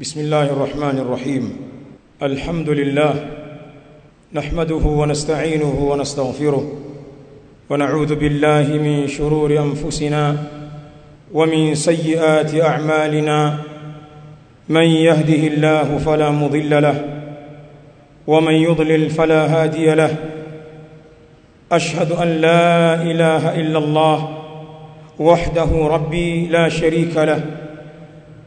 بسم الله الرحمن الرحيم. الحمد لله. نحمده ونستعينه ونستغفره. ونعوذ بالله من شرور أنفسنا ومن سيئات أعمالنا. من يهده الله فلا مضل له. ومن يضلل فلا هادي له. أشهد أن لا إله إلا الله وحده ربي لا شريك له.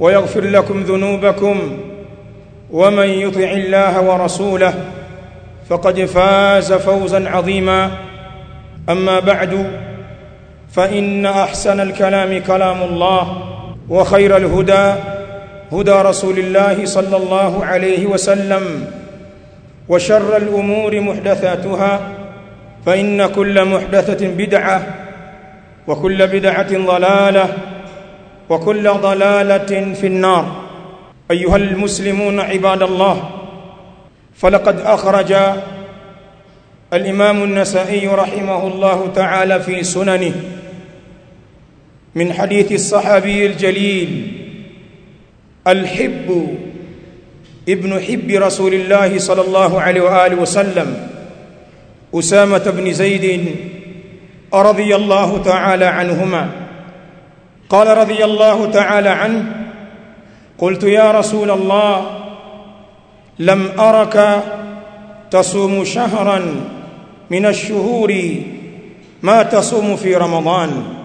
ويغفر لكم ذنوبكم ومن يطع الله ورسوله فقد فاز فوزا عظيما. أما بعد فإن أحسن الكلام كلام الله وخير الهدى هدى رسول الله صلى الله عليه وسلم وشر الأمور محدثاتها فإن كل محدثة بدعة وكل بدعة ضلالة وكل ضلالة في النار. أيها المسلمون عباد الله فلقد أخرج الإمام النسائي رحمه الله تعالى في سننه من حديث الصحابي الجليل الحب ابن حب رسول الله صلى الله عليه وآله وسلم أسامة بن زيد رضي الله تعالى عنهما. قال رضي الله تعالى عنه قلت يا رسول الله لم أرك تصوم شهرا من الشهور ما تصوم في رمضان.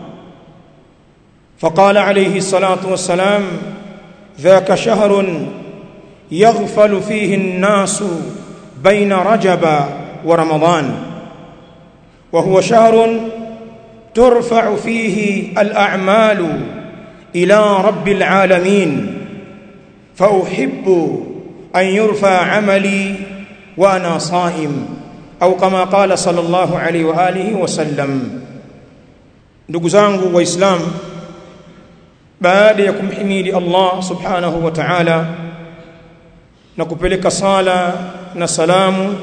فقال عليه الصلاة والسلام ذاك شهر يغفل فيه الناس بين رجب ورمضان وهو شهر ترفع فيه الأعمال إلى رب العالمين. فأحب أن يرفع عملي وأنا صائم أو كما قال صلى الله عليه وآله وسلم. نقزانه وإسلام بعد يكم حميد الله سبحانه وتعالى نقبلك صالة نسلام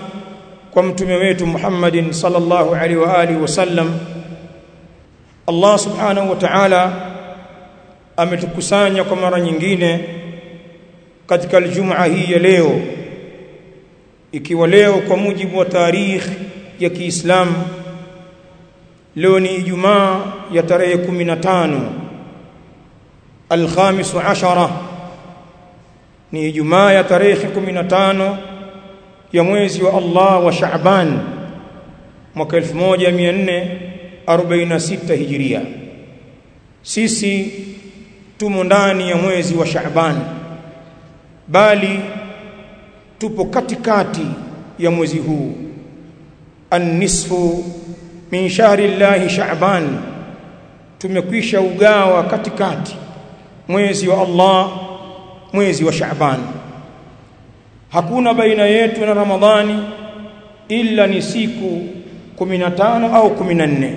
كم تميت محمد صلى الله عليه وآله وسلم وآله وسلم. Allah subhanahu wa ta'ala ametukusanya kwa mara nyingine katika aljumaa hii ya leo ikiwa leo kwa mujibu wa tarikh ya Kiislamu leo ni Ijumaa ya tarehe 15 alkhamis ashara ni Ijumaa ya tarehe 15 ya mwezi wa Allah wa Shaaban mwaka 1400 1446 Hijiria. Sisi tumo ndani ya mwezi wa Shaaban bali tupo katikati ya mwezi huu. An-nisfu min shahri llahi Shaaban tumekwisha ugawa katikati mwezi wa Allah mwezi wa Shaaban. Hakuna baina yetu na Ramadhani ila ni siku 15 au 14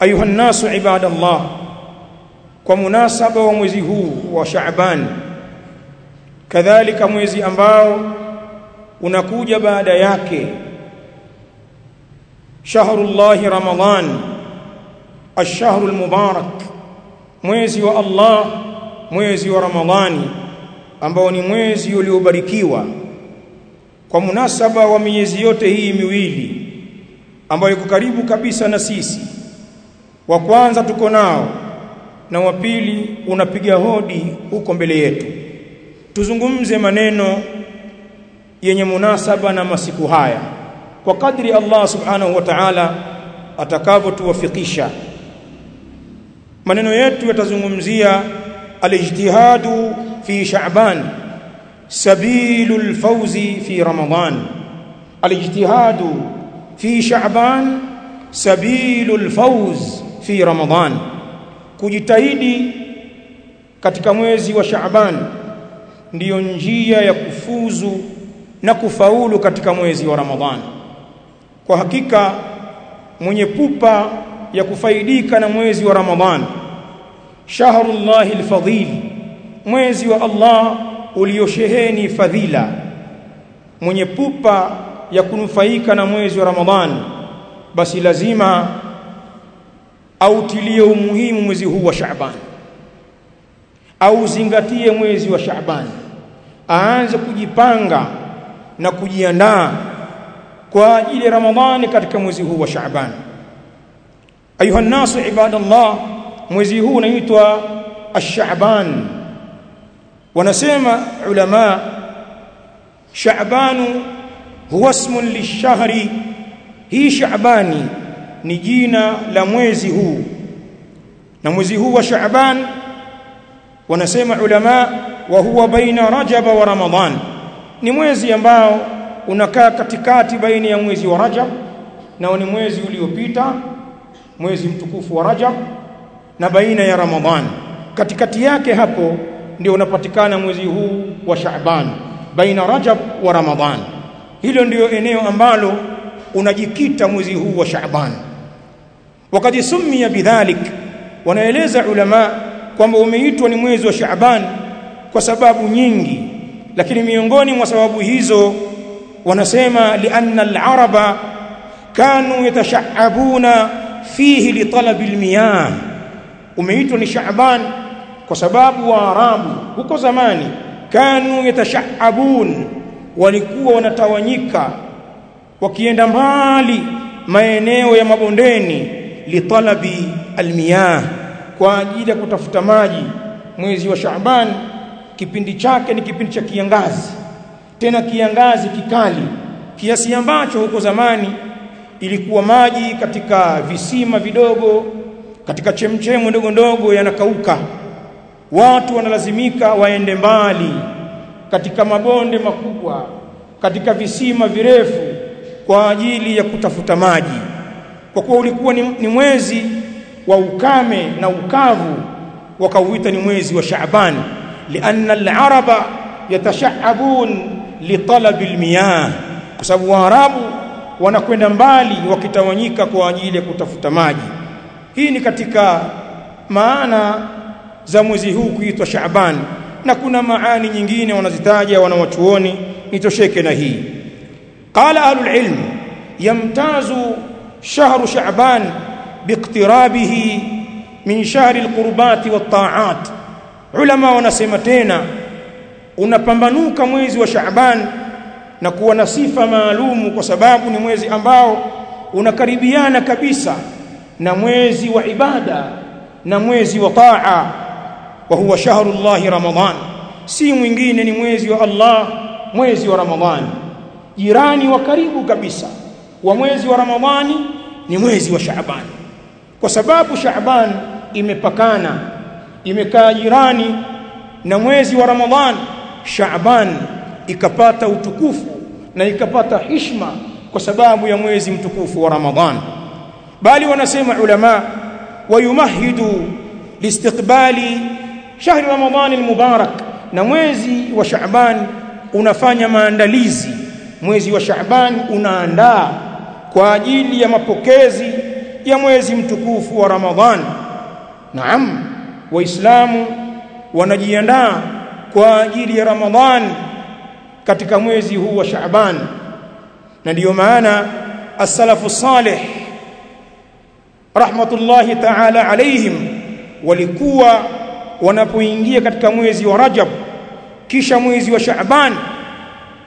ayuha nasu ibadallah kwa munasaba wa mwezi huu wa Shaaban kadhalika mwezi ambao unakuja baada yake shahrullahi ramadhan ash-shahrul mwezi wa Allah mwezi wa ramadhani ambao ni mwezi uliobarikiwa kwa munasaba wa miezi yote hii miwili ambayo iko karibu kabisa na sisi wa kwanza tuko nao na wa pili unapiga hodi huko mbele yetu. Tuzungumze maneno yenye munasaba na masiku haya. Kwa kadri Allah subhanahu wa ta'ala atakavyotuwafikisha. Maneno yetu yatazungumzia alijtihadu fi sha'ban sabilul fawzi fi ramadan. Alijtihadu fi sha'ban sabilul fawz fi ramadhan kujitahidi katika mwezi wa Shaaban ndiyo njia ya kufuzu na kufaulu katika mwezi wa ramadhan kwa hakika mwenye pupa ya kufaidika na mwezi wa ramadhan shahrullahi alfadhil mwezi wa Allah uliosheheni fadhila mwenye pupa ya kunufaika na mwezi wa ramadhan basi lazima autilie umuhimu mwezi huu wa Shaaban auzingatie mwezi wa Shaaban. Aanze kujipanga na kujiandaa kwa ajili ya Ramadhani katika mwezi huu wa Shaaban. Ayuha nasu ibadallah mwezi huu unaitwa ash-Shaaban. Wanasema ulama Shaabanu huwa ismun lishahri hii Shaabani ni jina la mwezi huu. Na mwezi huu wa Shaaban wanasema ulama wa huwa baina Rajab wa Ramadhan ni mwezi ambao unakaa katikati baina ya mwezi wa Rajab na ni mwezi uliopita mwezi mtukufu wa Rajab na baina ya Ramadhan katikati yake hapo ndio unapatikana mwezi huu wa Shaaban baina Rajab wa Ramadhan hilo ndio eneo ambalo unajikita mwezi huu wa Shaaban wakati sumia bidhalik. Wanaeleza ulama kwamba umeitwa ni mwezi wa Shaaban kwa sababu nyingi. Lakini miongoni mwa sababu hizo wanasema lianna al-araba kanu yatashaabuna fihi li talabi al-miyah. Umeitwa ni Shaaban kwa sababu wa arabu huko zamani kanu yatashaabun walikuwa wanatawanyika wakienda mbali maeneo ya mabondeni litalabi almiyah kwa ajili ya kutafuta maji mwezi wa Shaaban kipindi chake ni kipindi cha kiangazi tena kiangazi kikali kiasi ambacho huko zamani ilikuwa maji katika visima vidogo katika chemchemu ndogo ndogo yanakauka. Watu wanalazimika waende mbali katika mabonde makubwa katika visima virefu kwa ajili ya kutafuta maji kwa kuwa ulikuwa ni, ni mwezi wa ukame na ukavu wakauita ni mwezi wa Shaaban lianna al-araba yatashaabun litalabi al-miyah kwa sababu waarabu wanakwenda mbali wakitawanyika kwa ajili ya kutafuta maji. Hii ni katika maana za mwezi huu kuitwa Shaaban na kuna maani nyingine wanazitaja wanawachuoni nitosheke na hii. Qala ahlul ilm yamtazu shahru sha'ban biiqtirabihi min shahri alqurbat watta'at ulama wanasema tena unapambanuka mwezi wa Shaaban na kuwa na sifa maalumu kwa sababu ni mwezi ambao unakaribiana kabisa na mwezi wa ibada na mwezi wa taa wa huwa shahrullahi ramadhan si mwingine ni mwezi wa Allah mwezi wa ramadhani jirani wa karibu kabisa wa mwezi wa ramadhani ni mwezi wa shaaban. Kwa sababu shaaban imepakana imekaa jirani na mwezi wa ramadhan shaaban ikapata utukufu na ikapata hishma kwa sababu ya mwezi mtukufu wa ramadhan. Bali wanasema ulama wayumahidu liistiqbali shahri ramadhani almubarak na mwezi wa shaaban unafanya maandalizi. Mwezi wa shaaban unaandaa kwa ajili ya mapokezi ya mwezi mtukufu wa Ramadhani. naam waislamu wanajiandaa kwa ajili ya Ramadhani katika mwezi huu wa shaaban na ndiyo maana as-salafu salih rahmatullahi ta'ala alaihim walikuwa wanapoingia katika mwezi wa Rajab kisha mwezi wa Shaaban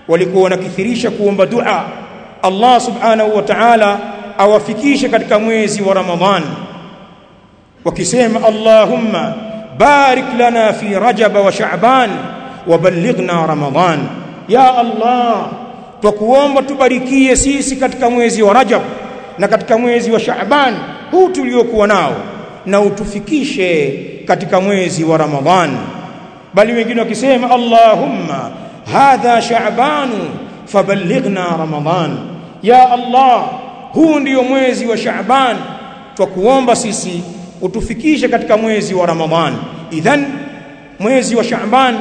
walikuwa wanakithirisha kuomba dua Allah subhanahu wa ta'ala awafikishe katika mwezi wa Ramadhan. Wakisema Allahumma barik lana fi Rajab wa Sha'ban wa ballighna Ramadhan. Ya Allah twakuomba tubarikie sisi katika mwezi wa Rajab na katika mwezi wa Shaaban huu tuliokuwa nao na utufikishe katika mwezi wa Ramadhan. Bali wengine wakisema Allahumma hadha Shaabanu faballighna Ramadhan ya Allah huu ndiyo mwezi wa Shaaban twakuomba sisi utufikishe katika mwezi wa Ramadhan. Idhan mwezi wa Shaaban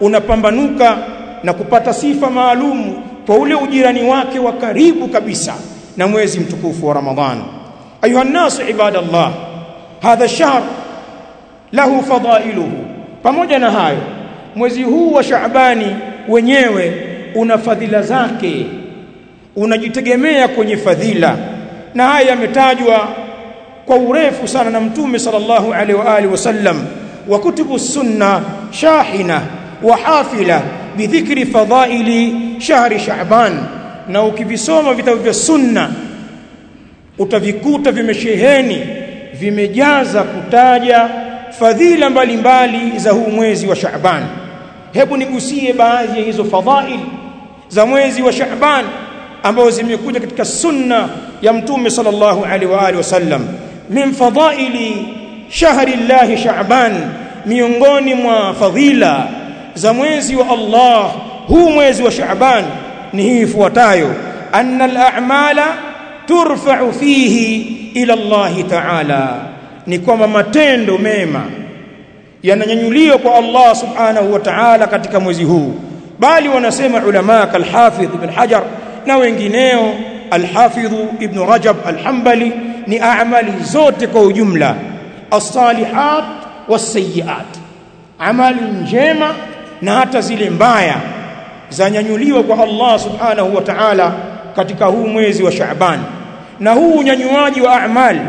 unapambanuka na kupata sifa maalum kwa ule ujirani wake wa karibu kabisa na mwezi mtukufu wa Ramadhan. Ayuha nasu ibadallah hadha shahr lahu fadailuhu. Pamoja na hayo mwezi huu wa Shaabani wenyewe una fadhila zake unajitegemea kwenye fadhila. Na haya yametajwa kwa urefu sana na mtume sallallahu alaihi wa alihi wasallam. Wa kutubu sunna shahina wa hafila bidhikri fadhaili shahri shaaban na ukivisoma vitabu vya sunna utavikuta vimesheheni vimejaza kutaja fadhila mbalimbali za huu mwezi wa Shaaban hebu nigusie baadhi ya hizo fadhaili za mwezi wa Shaaban ambazo zimekuja katika sunna ya mtume sallallahu alaihi wa alihi wasallam. Min fadhaili shahri llahi Shaaban miongoni mwa fadhila za mwezi wa Allah huu mwezi wa Shaaban ni hii ifuatayo. Anna al-a'mala turfa'u fihi ila Allah ta'ala ni kwamba matendo mema yananyanyuliwa kwa Allah subhanahu wa ta'ala katika mwezi huu. Bali wanasema ulama kalhafidh ibn hajar na wengineo alhafidhu ibn rajab alhambali ni amali zote kwa ujumla as-salihat amali njema na hata zile mbaya zanyanyuliwa kwa Allah subhanahu wa ta'ala katika huu mwezi wa Shaaban na huu unyanyuaji wa amali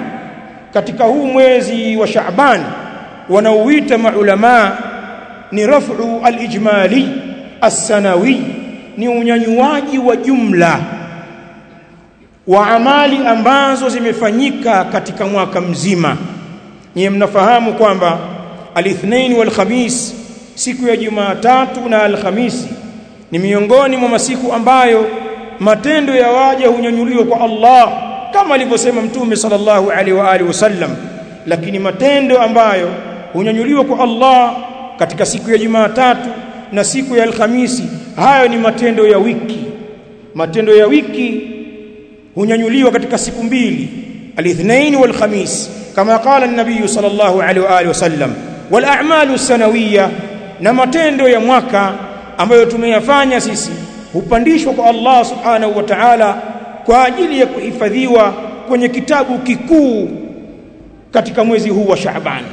katika huu mwezi wa Shaaban wanaouita maulama ni raf'u al-ijmali as-sanawi ni unyanyuaji wa jumla wa amali ambazo zimefanyika katika mwaka mzima. Nyie mnafahamu kwamba alithnaini walkhamis, wal siku ya Jumatatu na Alhamisi ni miongoni mwa masiku ambayo matendo ya waja hunyanyuliwa kwa Allah kama alivyosema Mtume sallallahu alaihi wa alihi wasallam. Lakini matendo ambayo hunyanyuliwa kwa Allah katika siku ya Jumatatu na siku ya Alhamisi hayo ni matendo ya wiki. Matendo ya wiki hunyanyuliwa katika siku mbili khamis kama qala an-nabiy sallallahu alaihi wa alihi wasallam wal a'malu sanawiyya na matendo ya mwaka ambayo tumeyafanya sisi hupandishwa kwa Allah subhanahu wa ta'ala kwa ajili ya kuhifadhiwa kwenye kitabu kikuu katika mwezi huu wa Shaaban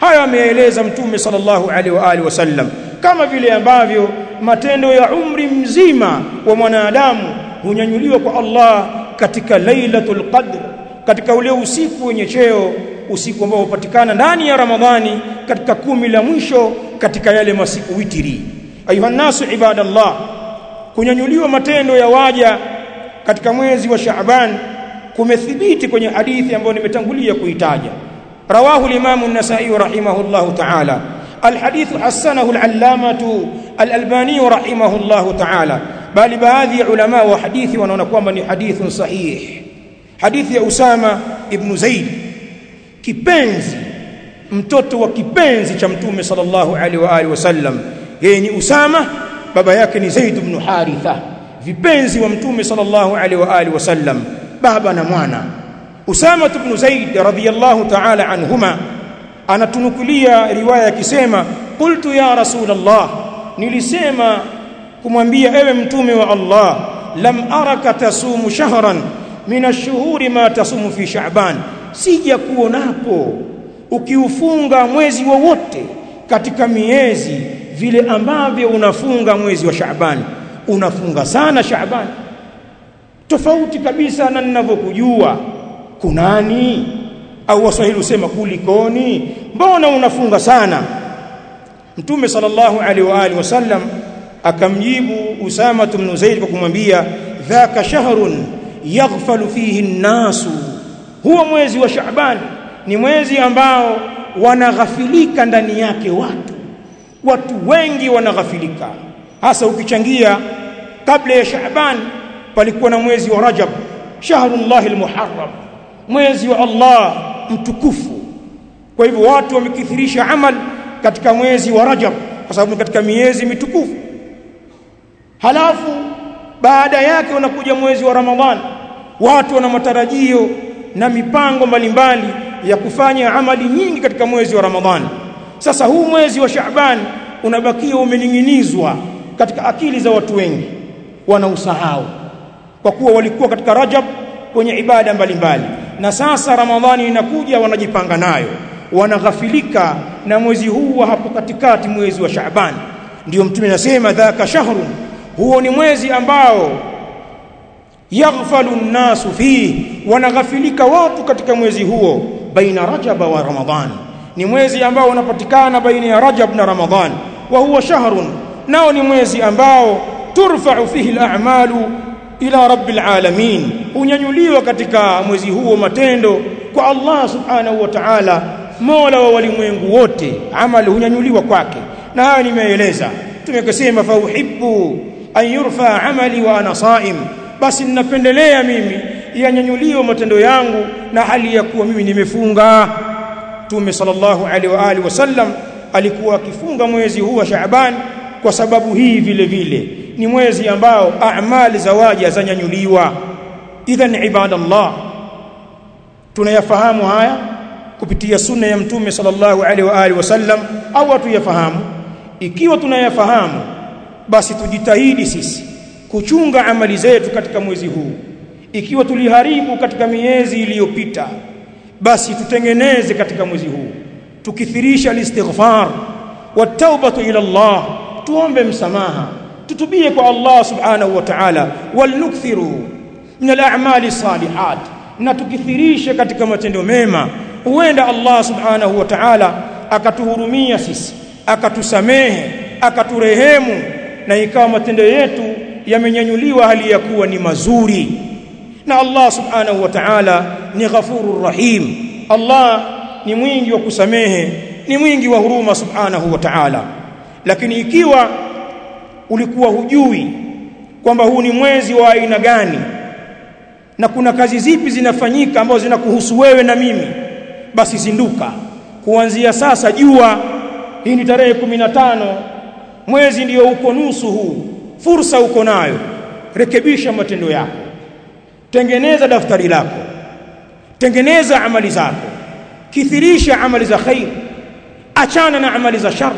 haya ameeleza mtume sallallahu alaihi wa alihi wasallam kama vile ambavyo matendo ya umri mzima wa mwanadamu hunyanyuliwa kwa Allah katika lailatul qadr katika ule usiku wenye cheo usiku ambao hupatikana ndani ya Ramadhani katika kumi la mwisho katika yale masiku witiri ayuha nasu ibadallah kunyanyuliwa matendo ya waja katika mwezi wa Shaaban kumethibiti kwenye hadithi ambayo nimetangulia kuitaja. Rawahu al-imam an-nasa'i rahimahullahu ta'ala alhadithu hasanahu alallamatu alalbani rahimahullahu ta'ala bali baadhi ya ulama wa hadithi wanaona kwamba ni hadithun sahih hadithi ya Usama ibn Zaid kipenzi mtoto wa kipenzi cha mtume sallallahu alaihi wa alihi wasallam yeye ni Usama baba yake ni Zaid ibn Haritha vipenzi wa mtume sallallahu alaihi wa alihi wasallam baba na mwana Usama ibn Zaid radhiyallahu ta'ala anhuma anatunukulia riwaya akisema qultu ya rasulullah nilisema kumwambia ewe mtume wa Allah lam araka tasumu shahran min ash-shuhuri ma tasumu fi sha'ban. Sija kuonapo ukiufunga mwezi wowote katika miezi vile ambavyo unafunga mwezi wa shaban. Unafunga sana Shaaban tofauti kabisa na ninavyokujua. Kunani au waswahili usema kulikoni? Mbona unafunga sana? Mtume sallallahu alaihi wa alihi wasallam akamjibu Usama ibn Zaid kwa kumwambia dhaka shahrun yaghfalu fihi an-nasu. Huwa mwezi wa Shaaban ni mwezi ambao wanaghafilika ndani yake watu. Watu wengi wanaghafilika. Hasa ukichangia kabla ya Shaaban palikuwa na mwezi wa Rajab shahrullahi almuharram mwezi wa Allah mtukufu. Kwa hivyo watu wamekithirisha amal katika mwezi wa Rajab kwa sababu katika miezi mitukufu. Halafu baada yake unakuja mwezi wa Ramadhan. Watu wana matarajio na mipango mbalimbali ya kufanya amali nyingi katika mwezi wa Ramadhan. Sasa huu mwezi wa Shaaban unabakia umening'inizwa katika akili za watu wengi. Wanausahau. Kwa kuwa walikuwa katika Rajab kwenye ibada mbalimbali na sasa Ramadhani inakuja wanajipanga nayo. Wanaghafilika na mwezi huu wa hapo katikati mwezi wa Shaaban. Ndio mtume anasema dhaka shahrun huo ni mwezi ambao yaghfalu nnasu fihi. Wanaghafilika watu katika mwezi huo baina rajaba wa ramadhan. Ni mwezi ambao unapatikana baina ya rajab na ramadhan wa huwa shahrun. Nao ni mwezi ambao turfa'u fihi al-a'malu ila rabbil alamin. Unyanyuliwa katika mwezi huo matendo kwa Allah subhanahu wa ta'ala mola wa walimwengu wote. Amali hunyanyuliwa kwake. Na haya nimeeleza. Tumekasema fa uhibbu an yurfa amali wa ana saim. Basi ninapendelea mimi yanyanyuliwe matendo yangu na hali ya kuwa mimi nimefunga. Mtume sallallahu alaihi wa alihi wasallam alikuwa akifunga mwezi huu wa Shaaban kwa sababu hii vile vile ni mwezi ambao amali za waja zanyanyuliwa idhan ibadallah. Tunayafahamu haya kupitia sunna ya mtume sallallahu alaihi wa alihi wasallam au hatuyafahamu? Ikiwa tunayafahamu basi tujitahidi sisi kuchunga amali zetu katika mwezi huu. Ikiwa tuliharibu katika miezi iliyopita basi tutengeneze katika mwezi huu. Tukithirisha listighfar wa tauba ila Allah tuombe msamaha tutubie kwa Allah subhanahu wa ta'ala. Walnukthiru min al-a'mali salihat. Na tukithirishe katika matendo mema. Huenda Allah subhanahu wa ta'ala akatuhurumia sisi akatusamehe akaturehemu. Na ikawa matendo yetu yamenyanyuliwa hali ya kuwa ni mazuri. Na Allah subhanahu wa ta'ala ni ghafurur rahim. Allah ni mwingi wa kusamehe ni mwingi wa huruma subhanahu wa ta'ala. Lakini ikiwa ulikuwa hujui kwamba huu ni mwezi wa aina gani. Na kuna kazi zipi zinafanyika ambazo zinakuhusu wewe na mimi? Basi zinduka. Kuanzia sasa jua hii ni tarehe 15 mwezi ndiyo uko nusu huu. Fursa uko nayo. Rekebisha matendo yako. Tengeneza daftari lako. Tengeneza amali zako. Kithirisha amali za khair. Achana na amali za shar.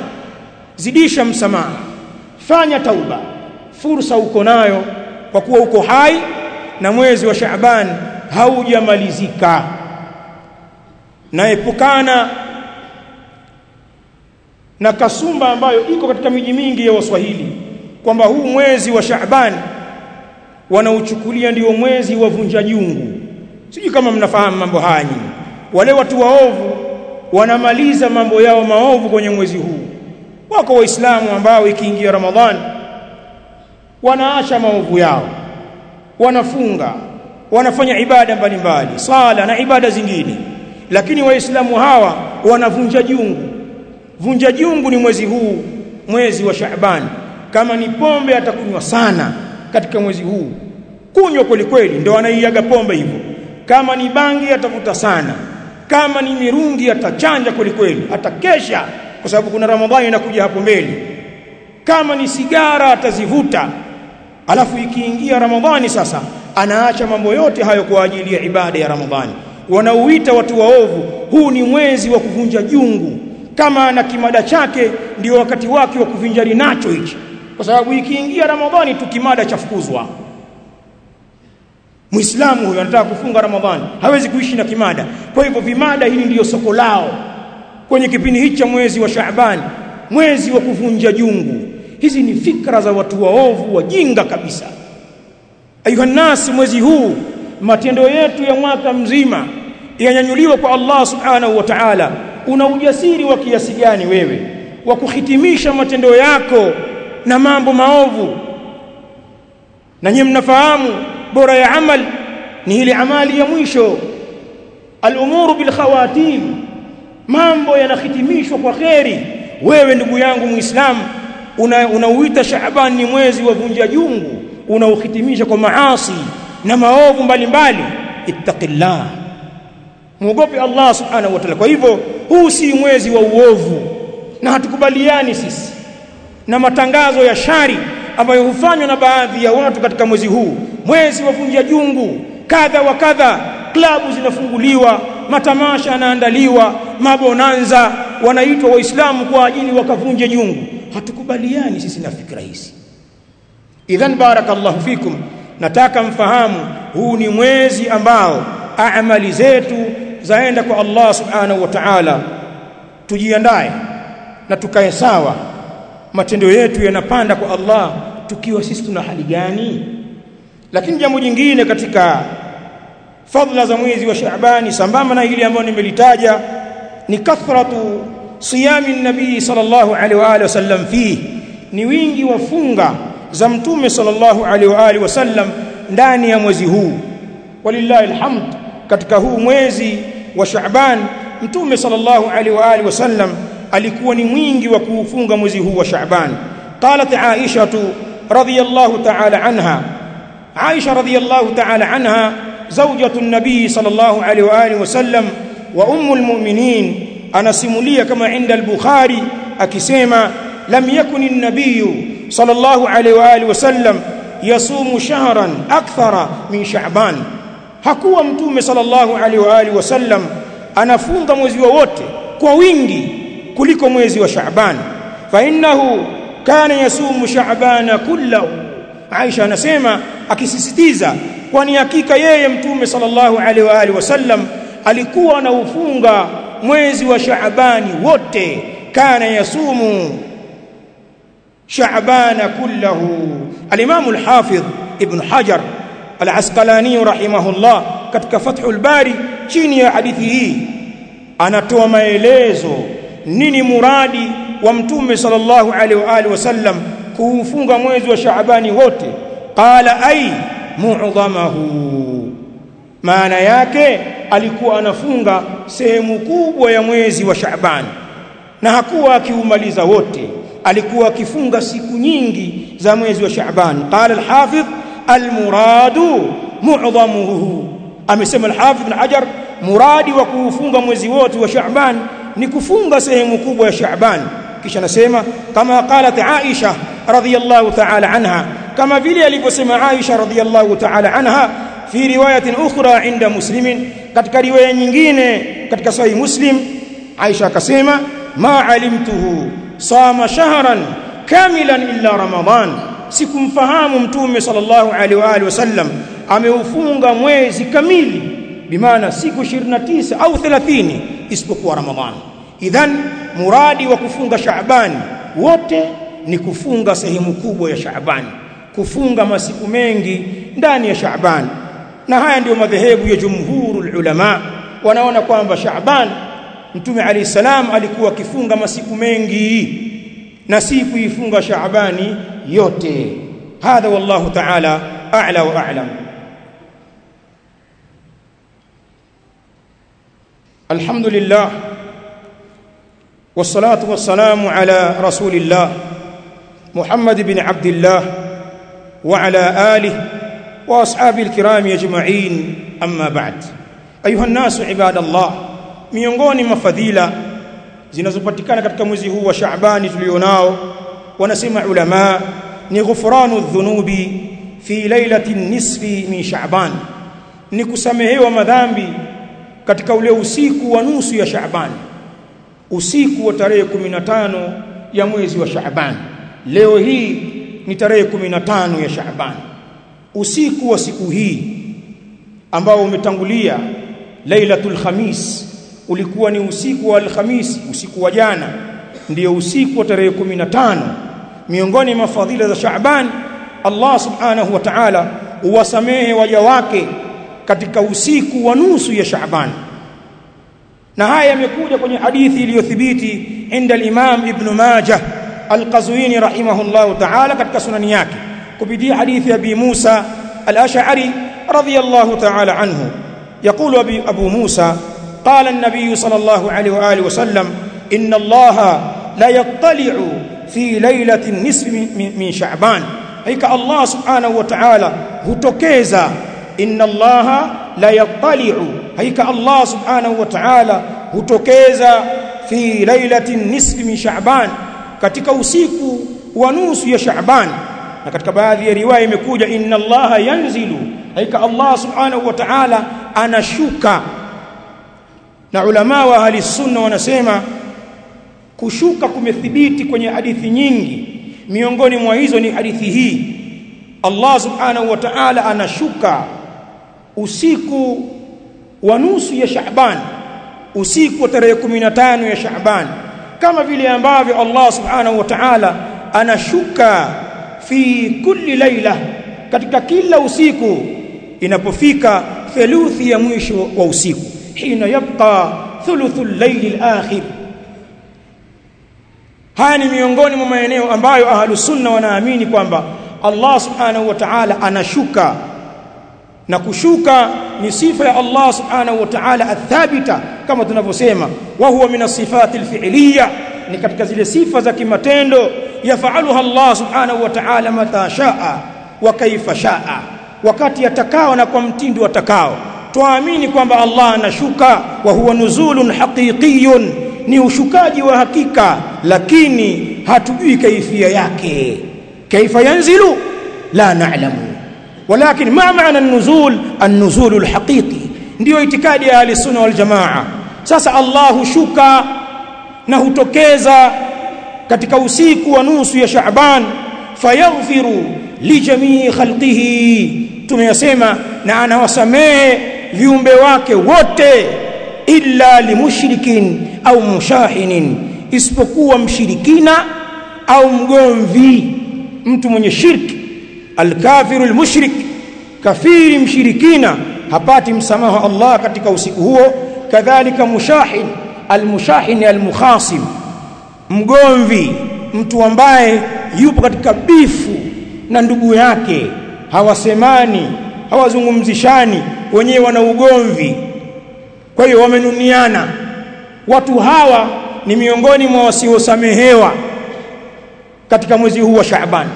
Zidisha msamaha fanya tauba. Fursa uko nayo kwa kuwa uko hai na mwezi wa Shaaban haujamalizika. Na epukana na kasumba ambayo iko katika miji mingi ya Waswahili kwamba huu mwezi wa Shaaban wanauchukulia ndio mwezi wa vunja jungu. Sijui kama mnafahamu mambo haya wale watu waovu wanamaliza mambo yao maovu kwenye mwezi huu wako waislamu ambao ikiingia ramadhani wanaacha maovu yao wanafunga wanafanya ibada mbalimbali sala na ibada zingine. Lakini waislamu hawa wanavunja jungu. Vunja jungu ni mwezi huu mwezi wa Shaaban. Kama ni pombe atakunywa sana katika mwezi huu. Kunywa kweli kweli ndio anaiaga pombe hivyo. Kama ni bangi atavuta sana. Kama ni mirungi atachanja kweli kweli atakesha kwa sababu kuna ramadhani inakuja hapo mbele. Kama ni sigara atazivuta alafu ikiingia ramadhani sasa anaacha mambo yote hayo kwa ajili ya ibada ya ramadhani. Wanauita watu waovu huu ni mwezi wa kuvunja jungu. Kama ana kimada chake ndio wakati wake wa kuvinjari nacho hichi. Kwa sababu ikiingia ramadhani tu kimada chafukuzwa Muislamu huyo anataka kufunga Ramadhani, hawezi kuishi na kimada. Kwa hivyo vimada hili ndiyo soko lao kwenye kipindi hichi cha mwezi wa Shaaban, mwezi wa kuvunja jungu. Hizi ni fikra za watu waovu wajinga kabisa. Ayuhannas, mwezi huu matendo yetu ya mwaka mzima yanyanyuliwa kwa Allah subhanahu wa ta'ala. Una ujasiri wa kiasi gani wewe wa kuhitimisha matendo yako na mambo maovu? Na nyinyi mnafahamu bora ya amal ni ile amali ya mwisho al-umuru bil khawatim mambo yanahitimishwa kwa kheri. Wewe ndugu yangu muislamu unauita una Shaaban ni mwezi wa vunja jungu unaohitimisha kwa maasi na maovu mbalimbali. Ittaqillah. Muogope Allah subhanahu wa ta'ala. Kwa hivyo huu si mwezi wa uovu na hatukubaliani sisi na matangazo ya shari ambayo hufanywa na baadhi ya watu katika mwezi huu. Mwezi wa vunja jungu kadha wa kadha klabu zinafunguliwa matamasha yanaandaliwa mabonanza wanaitwa waislamu kwa ajili wakavunje jungu hatukubaliani sisi na fikra hizi. Idhan barakallahu fikum nataka mfahamu huu ni mwezi ambao amali zetu zaenda kwa Allah subhanahu wa ta'ala. Tujiandae na tukae sawa. Matendo yetu yanapanda kwa Allah tukiwa sisi tuna hali gani? Lakini jambo jingine katika fadhila za mwezi wa Shaabani sambamba na hili ambalo nimelitaja ni kathratu siyami nabii sallallahu alaihi wa alihi wasallam fi ni wingi wa funga za mtume sallallahu alaihi wa alihi wasallam ndani ya mwezi huu. Walillahi alhamd katika huu mwezi wa Shaaban mtume sallallahu alaihi wa alihi wasallam alikuwa ni mwingi wa kuufunga mwezi huu wa Shaaban qalat Aisha radhiyallahu ta'ala anha Aisha radhiyallahu ta'ala anha zaujatu nabii sallallahu alaihi wa alihi wasallam wa ummul mu'minin anasimulia kama inda al-Bukhari akisema lam yakun an-nabiy sallallahu alaihi wa alihi wasallam yasumu shahran akthara min sha'ban. Hakuwa mtume sallallahu alaihi wa alihi wasallam anafunga mwezi wowote kwa wingi kuliko mwezi wa Shaaban fa innahu kana yasumu Shaabana kullahu. Aisha anasema akisisitiza kwani hakika yeye mtume sallallahu alaihi wa alihi wasallam alikuwa anaufunga mwezi wa Shaabani wote. Kana yasumu Shaabana kullahu. al-Imam al-Hafidh Ibn Hajar al-Asqalani rahimahullah katika Fathul Bari chini ya hadithi hii anatoa maelezo nini muradi wa mtume sallallahu alaihi wa alihi wasallam kuufunga mwezi wa Shaabani wote. Qala ay mu'dhamahu maana yake alikuwa anafunga sehemu kubwa ya mwezi wa Shaaban na hakuwa akiumaliza wote. Alikuwa akifunga siku nyingi za mwezi wa Shaaban qala al-hafidh al-muradu mu'dhamuhu amesema al-hafidh ibn Hajar muradi wa kuufunga mwezi wote wa Shaaban ni kufunga sehemu kubwa ya Shaaban kisha anasema kama qalat Aisha radhiyallahu ta'ala anha kama vile alivyosema Aisha radhiyallahu ta'ala anha fi riwayatin ukhra inda muslimin katika riwaya nyingine katika sahih muslim Aisha akasema ma alimtuhu sama shahran kamilan illa ramadan. Sikumfahamu mtume sallallahu alaihi wa alihi ameufunga mwezi kamili bimaana siku 29 au 30 isipokuwa ramadhan idhan muradi wa kufunga shaabani wote ni kufunga sehemu kubwa ya shaabani kufunga masiku mengi ndani ya Shaaban na haya ndiyo madhehebu ya jumhurul ulama wanaona kwamba Shaaban Mtume Ali salam alikuwa akifunga masiku mengi na si kuifunga Shaabani yote hadha wallahu ta'ala a'la wa a'lam alhamdulillah والصلاه والسلام على رسول الله محمد بن عبد الله وعلى آله وأصحابه الكرام أجمعين أما بعد أيها الناس عباد الله miongoni mwa fadhila zinazopatikana katika mwezi huu wa Shaabani tulionao wanasema ulama ni ghufranu dhunubi fi lailati nisfi min Shaaban ni kusamehewa madhambi katika ule usiku wa nusu ya Shaaban usiku wa tarehe 15 ya mwezi wa Shaaban leo hii ni tarehe 15 ya Shaaban. Usiku wa siku hii ambao umetangulia Lailatul Khamis ulikuwa ni usiku wa Alhamisi usiku wa jana ndiyo usiku wa tarehe 15 miongoni mwa fadhila za Shaaban Allah subhanahu wa ta'ala uwasamehe waja wake katika usiku wa nusu ya Shaaban. Na haya yamekuja kwenye hadithi iliyothibiti inda al-Imam Ibn Majah القزويني رحمه الله تعالى قد كسنني يكي كبدي حديث أبي موسى الأشعري رضي الله تعالى عنه. يقول أبي أبو موسى قال النبي صلى الله عليه وآله وسلم إن الله لا يطلع في ليلة النصف من شعبان. هيك الله سبحانه وتعالى هتوكيزا إن الله لا يطلع. هيك الله سبحانه وتعالى هتوكيزا في ليلة النصف من شعبان. Katika usiku wa nusu ya Shaaban na katika baadhi ya riwaya imekuja inna allaha yanzilu hakika Allah subhanahu wa ta'ala anashuka. Na ulama wa ahli sunna wanasema kushuka kumethibiti kwenye hadithi nyingi. Miongoni mwa hizo ni hadithi hii. Allah subhanahu wa ta'ala anashuka usiku wa nusu ya Shaaban usiku wa tarehe 15 ya Shaaban kama vile ambavyo Allah subhanahu wa ta'ala anashuka fi kulli laila katika kila usiku inapofika theluthi ya mwisho wa usiku hina yabqa thuluthul layli al-akhir. Haya ni miongoni mwa maeneo ambayo ahlus sunna wanaamini kwamba Allah subhanahu wa ta'ala anashuka na kushuka ni sifa ya Allah subhanahu wa ta'ala athabita kama tunavyosema wa huwa min as-sifati ni katika zile sifa za kimatendo yafaluha Allah subhanahu wa ta'ala mata shaa wa kaifa shaa wakati atakao na kwa mtindo atakao. Tuamini kwamba Allah anashuka wa huwa nuzulun haqiqiyun ni ushukaji wa hakika lakini hatujui kaifia yake. Kaifa yanzilu? La na'lamu walakin ma maana النزول النزول an-nuzul ndiyo itikadi ya al-sunna wal sasa Allah hushuka na hutokeza katika usiku wa nusu ya Shaaban fayaghfiru li jamii khalqihi. Tumeyasema na anawasamehe viumbe wake wote illa limushrikin au mushahinin. Isipokuwa mshirikina au mgomvi mtu mwenye shirki alkafiru almushrik kafiri mshirikina hapati msamaha Allah katika usiku huo. Kadhalika mushahin almushahin almukhasim mgomvi mtu ambaye yupo katika bifu na ndugu yake hawasemani hawazungumzishani wenyewe wana ugomvi. Kwa hiyo wamenuniana. Watu hawa ni miongoni mwa wasiosamehewa katika mwezi huu wa Shaaban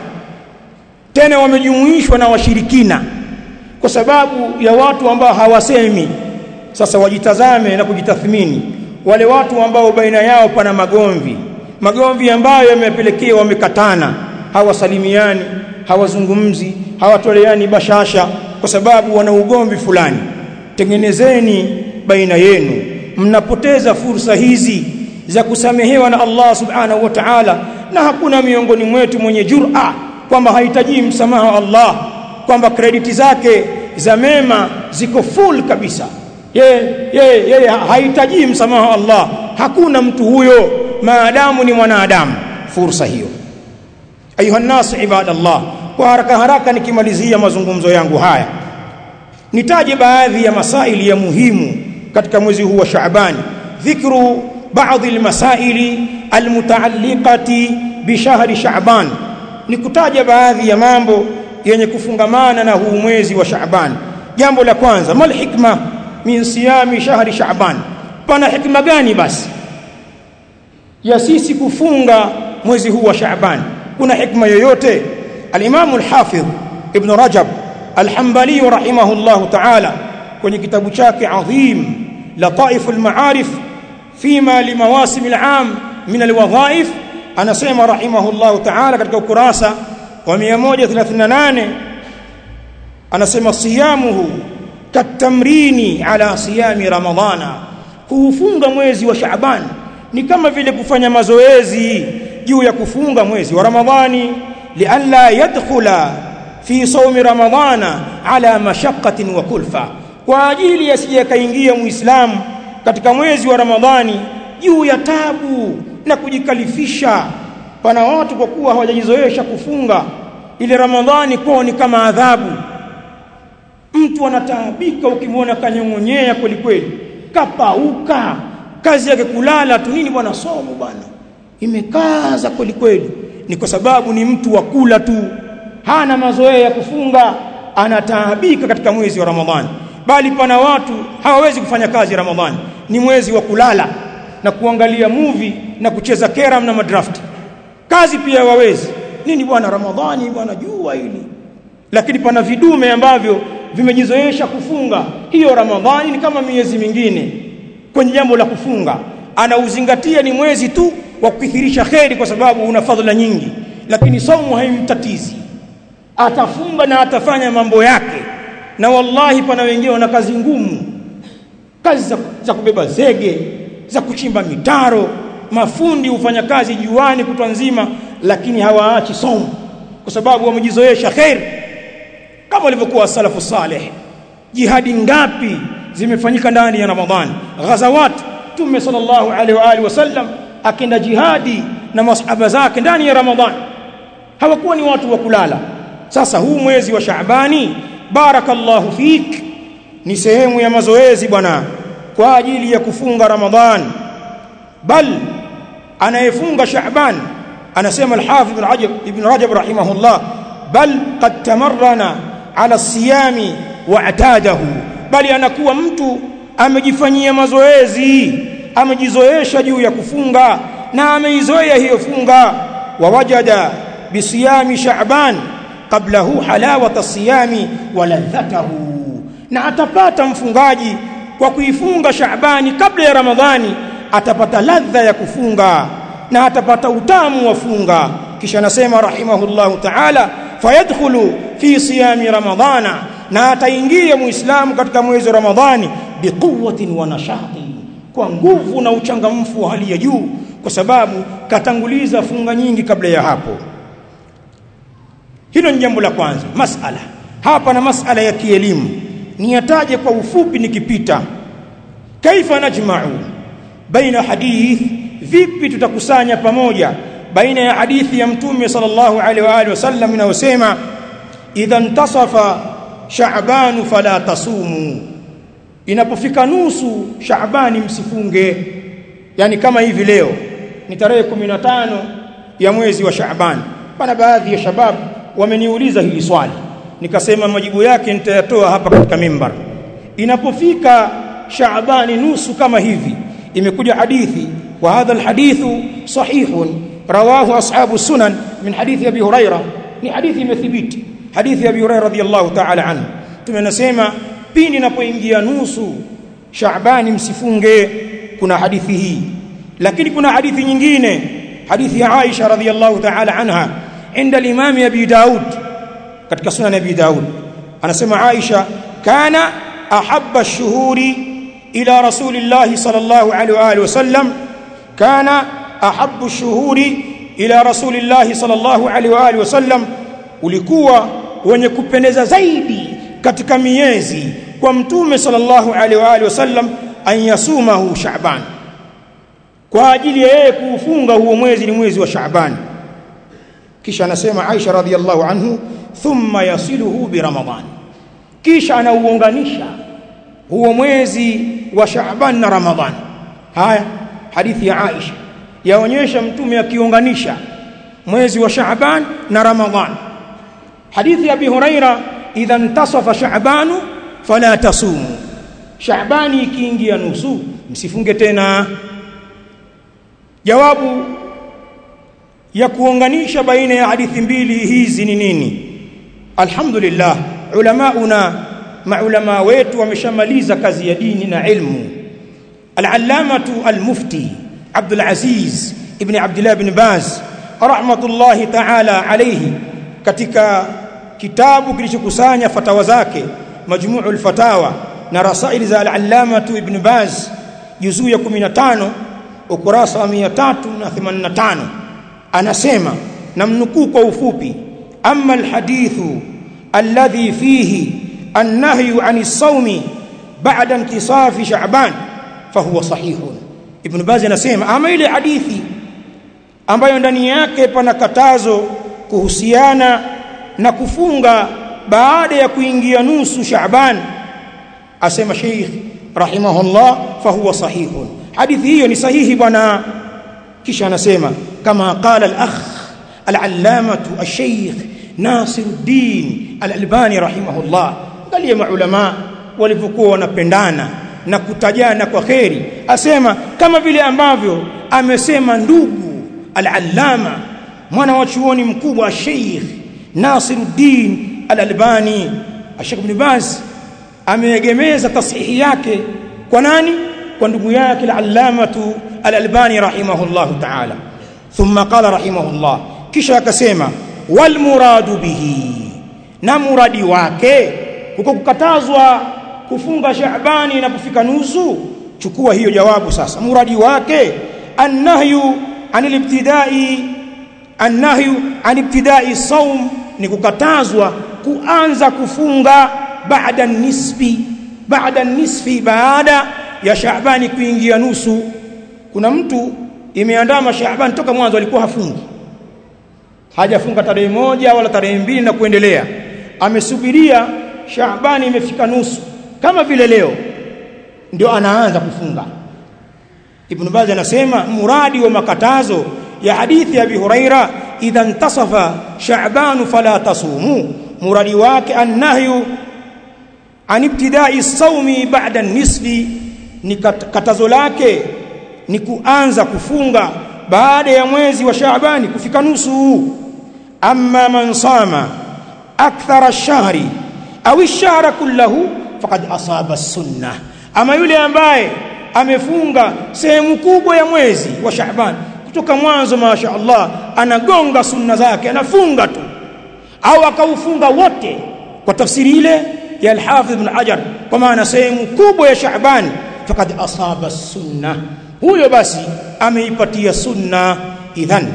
tena wamejumuishwa na washirikina kwa sababu ya watu ambao hawasemi. Sasa wajitazame na kujitathmini. Wale watu ambao baina yao pana magomvi magomvi ambayo yamepelekea wamekatana hawasalimiani hawazungumzi hawatoleani bashasha kwa sababu wana ugomvi fulani. Tengenezeni baina yenu. Mnapoteza fursa hizi za kusamehewa na Allah subhanahu wa ta'ala na hakuna miongoni mwetu mwenye jur'a kwamba hahitaji msamaha wa Allah kwamba krediti zake za mema ziko full kabisa. Yeye yeye yeye hahitaji msamaha wa Allah. Hakuna mtu huyo. Maadamu ni mwanadamu. Fursa hiyo. Ayuha nas ibadallah. Kwa haraka haraka nikimalizia mazungumzo yangu haya nitaje baadhi ya masaili ya muhimu katika mwezi huu wa Shaaban. Dhikru baadhi almasaili almutaalliqati bishahri Shaaban ni kutaja baadhi ya mambo yenye kufungamana na huu mwezi wa Shaaban. Jambo la kwanza mal hikma min siyami shahri Shaaban. Pana hikma gani basi ya sisi kufunga mwezi huu wa Shaaban? Kuna hikma yoyote? al-Imam al-Hafidh Ibn Rajab al-Hanbali rahimahullah ta'ala kwenye kitabu chake adhim Lataif al-Ma'arif fima limawasim al-am min al-wadhaif anasema rahimahullahu ta'ala katika ukurasa wa 138 anasema siyamuhu katamrini ala siyami ramadhana. Kuufunga mwezi wa Shaaban ni kama vile kufanya mazoezi juu ya kufunga mwezi wa Ramadhani lialla yadkhula fi sawmi ramadhana ala mashaqqatin wa kulfa kwa ajili asije kaingia muislamu katika mwezi wa Ramadhani juu ya tabu na kujikalifisha pana watu kwa kuwa hawajajizoesha kufunga ile Ramadhani kwao ni kama adhabu. Mtu anataabika ukimwona kanyong'onyea kweli kweli kapauka kazi yake kulala tu nini bwana somo bwana. Imekaza kweli kweli ni kwa sababu ni mtu wa kula tu hana mazoea ya kufunga anataabika katika mwezi wa Ramadhani. Bali pana watu hawawezi kufanya kazi Ramadhani ni mwezi wa kulala na kuangalia movie na kucheza keram na madraft. Kazi pia wawezi nini bwana ramadhani bwana jua hili. Lakini pana vidume ambavyo vimejizoesha kufunga. Hiyo ramadhani ni kama miezi mingine. Kwenye jambo la kufunga. Anauzingatia ni mwezi tu wa kukithirisha kheri kwa sababu una fadhila nyingi. Lakini saumu haimtatizi. Atafunga na atafanya mambo yake. Na wallahi pana wengine wana kazi ngumu. Kazi za, za kubeba zege za kuchimba mitaro. Mafundi hufanya kazi juani kutwa nzima lakini hawaachi somo kwa sababu wamejizoesha khair. Kama walivyokuwa salafu saleh jihadi ngapi zimefanyika ndani ya ramadhani ghazawat tume sallallahu alaihi wa alihi wasallam akenda jihadi na masahaba zake ndani ya ramadhani hawakuwa ni watu wa kulala. Sasa huu mwezi wa shaabani barakallahu fik ni sehemu ya mazoezi bwana kwa ajili ya kufunga ramadhan. Bal anayefunga shaaban anasema al-hafidh ibn rajab ibn rajab rahimahullah bal qad tamarrana ala siyami wa atadahu. Bali anakuwa mtu amejifanyia mazoezi amejizoesha juu ya kufunga na ameizoea hiyo funga. Wa wajada bisiyami shaaban qablahu halawata siyami wa ladhatahu. Na atapata mfungaji kwa kuifunga Shaabani kabla ya Ramadhani atapata ladha ya kufunga na atapata utamu wa funga. Kisha anasema rahimahullahu ta'ala fayadkhulu fi siyami ramadhana na ataingia muislamu katika mwezi wa Ramadhani biquwwatin wa nashati kwa nguvu na uchangamfu wa hali ya juu kwa sababu katanguliza funga nyingi kabla ya hapo. Hilo ni jambo la kwanza masala. Hapa na masala ya kielimu niyataje kwa ufupi nikipita. Kaifa najma'u? Baina hadith vipi tutakusanya pamoja? Baina ya hadithi ya mtume sallallahu alaihi wa alihi wasallam inayosema idha intasafa sha'ban fala tasumu. Inapofika nusu shaabani msifunge. Yani kama hivi leo ni tarehe 15 ya mwezi wa shaaban pana baadhi ya shabab wameniuliza hili swali nikasema majibu yake nitayatoa hapa katika mimbar. Inapofika shaabani nusu kama hivi imekuja hadithi wa hadha alhadithu sahihun rawahu ashabu sunan min hadithi abi huraira. Ni hadithi imethibiti hadithi ya abi huraira radhiyallahu ta'ala anhu. Tumenasema pindi inapoingia nusu shaabani msifunge kuna hadithi hii. Lakini kuna hadithi nyingine hadithi ya Aisha radhiyallahu ta'ala anha inda al-imam Abi Daud katika sunan Abi Daud. Anasema Aisha kana ahabba ash-shuhuri ila rasulillah sallallahu alaihi wa alihi wasallam kana ahabbu ash-shuhuri ila rasulillah sallallahu alaihi wa alihi wasallam ulikuwa wenye kupendeza zaidi katika miezi kwa mtume sallallahu alaihi wa alihi wasallam an yasumahu sha'ban. Kwa ajili ya yeye kuufunga huo mwezi ni mwezi wa sha'ban kisha anasema Aisha radhiallahu anhu thumma yasiluhu bi ramadhan. Kisha anauunganisha huo mwezi wa Shaaban na ramadhan. Haya hadithi ya Aisha. Yaonyesha mtume akiunganisha mwezi wa Shaaban na ramadhan. Hadithi ya Abi Huraira idha intasafa Shaabanu fala tasumu. Shaabani ikiingia nusu msifunge tena. Jawabu ya kuunganisha baina ya hadithi mbili hizi ni nini? Alhamdulillah ulamauna maulama wetu wameshamaliza kazi ya dini na ilmu. Al-allamatu al-mufti Abdul Aziz ibn Abdullah ibn Baz rahmatullahi ta'ala alayhi katika kitabu kilichokusanya fatawa zake majmu'ul fatawa na rasaili za al-allamatu ibn Baz juzuu ya 15 ukurasa wa 385 anasema namnukuu kwa ufupi amma alhadithu alladhi fihi annahyu ani sawmi ba'da intisafi sha'ban fahuwa sahihun. Ibn baz anasema ama ile hadithi ambayo ndani yake pana katazo kuhusiana na kufunga baada ya kuingia nusu sha'ban asema sheikh rahimahullah fahuwa sahihun. Hadithi hiyo ni sahihi bwana. Kisha anasema kama qala al-akh al-allamatu al-shaykh Nasiruddin al-Albani rahimahullah angalia maulama walivyokuwa wanapendana na kutajana kwa kheri. Asema kama vile ambavyo amesema ndugu al-allama mwana wa chuoni mkubwa Sheikh Nasiruddin Al-Albani. Sheikh Ibn Baz ameegemeza tasihi yake kwa nani? Kwa ndugu yake al-allamatu al-albani rahimahullahu ta'ala thumma qala rahimahullah. Kisha akasema wal muradu bihi. Na muradi wake huko kukatazwa kufunga shaabani na kufika nusu chukua hiyo jawabu sasa. Muradi wake annahyu anil ibtidai annahyu an ibtidai saum ni kukatazwa kuanza kufunga baada nisfi baada nisfi baada ya Shaabani kuingia nusu. Kuna mtu imeandama Shaaban toka mwanzo alikuwa hafungi. Hajafunga tarehe moja wala tarehe mbili na kuendelea. Amesubiria Shaabani imefika nusu. Kama vile leo ndio anaanza kufunga. Ibn Baz anasema muradi wa makatazo ya hadithi ya Abi Huraira idha intasafa Shaaban fala tasumu. Muradi wake annahyu an ibtidai saumi ba'da nisfi ni katazo lake ni kuanza kufunga baada ya mwezi wa Shaabani kufika nusu. Amma man sama akthara ash-shahri au ash-shahra kullahu faqad asaba as-sunnah ama yule ambaye amefunga sehemu kubwa ya mwezi wa Shaaban kutoka mwanzo masha Allah anagonga sunna zake anafunga tu. Au akaufunga wote kwa tafsiri ile ya al-Hafidh ibn Hajar kwa maana sehemu kubwa ya Shaaban faqad asaba sunna huyo basi ameipatia sunna idhan.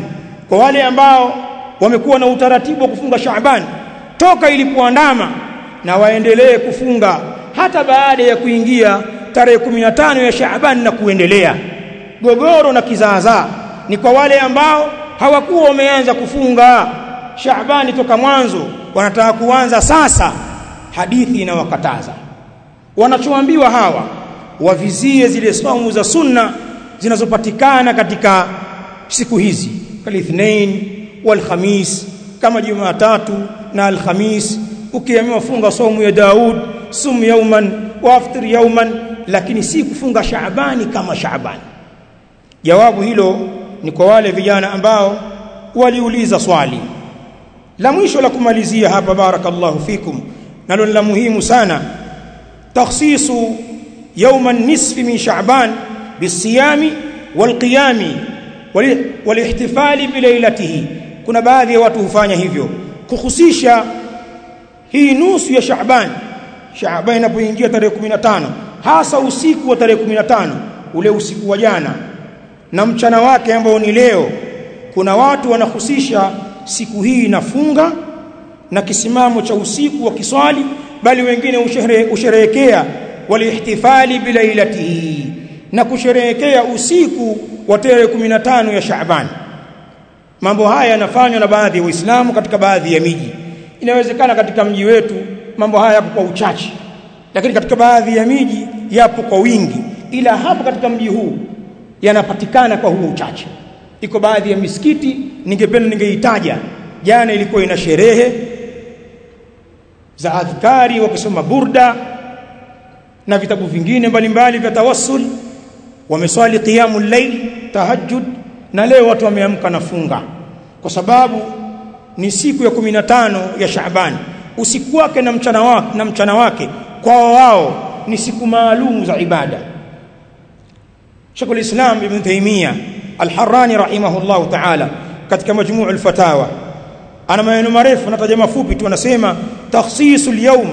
Kwa wale ambao wamekuwa na utaratibu wa kufunga Shaaban toka ilipoandama na waendelee kufunga hata baada ya kuingia tarehe 15 ya Shaaban na kuendelea. Gogoro na kizaazaa ni kwa wale ambao hawakuwa wameanza kufunga Shaabani toka mwanzo wanataka kuanza sasa. Hadithi inawakataza. Wanachoambiwa hawa wavizie zile saumu za sunna zinazopatikana katika siku hizi kalithnain walhamis kama jumatatu na alhamis ukiamua funga somu ya Daud sum yauman waftir yauman lakini si kufunga Shaabani kama Shaabani. Jawabu hilo ni kwa wale vijana ambao waliuliza swali. La mwisho la kumalizia hapa barakallahu fikum nalo ni la muhimu sana. Takhsisu yauman nisfi min Shaaban bisiyami walqiyami walihtifali bilailatihi kuna baadhi ya watu hufanya hivyo. Kuhusisha hii nusu ya Shaaban Shaaban inapoingia tarehe 15 hasa usiku wa tarehe 15 ule usiku wa jana na mchana wake ambao ni leo kuna watu wanahusisha siku hii na funga na kisimamo cha usiku wa kiswali bali wengine usherehekea walihtifali bilailatihi na kusherehekea usiku wa tarehe 15 ya Shaaban. Mambo haya yanafanywa na baadhi ya Waislamu katika baadhi ya miji. Inawezekana katika mji wetu mambo haya yapo kwa uchache lakini katika baadhi ya miji yapo kwa wingi ila hapo katika mji huu yanapatikana kwa huo uchache. Iko baadhi ya misikiti ningependa ningeitaja. Jana ilikuwa ina sherehe za adhkari wakisoma burda na vitabu vingine mbalimbali vya tawassul wameswali qiyamul layl tahajjud na leo watu wameamka na funga. Kwa sababu ni siku ya 15 ya Shaaban. Usiku wake na mchana wake na mchana wake kwao wao ni siku maalumu za ibada. Sheikh al-Islam Ibn Taymiyyah Al-Harrani rahimahullahu ta'ala katika majmuu al-fatawa ana maneno marefu nataja mafupi tu anasema takhsisul yawm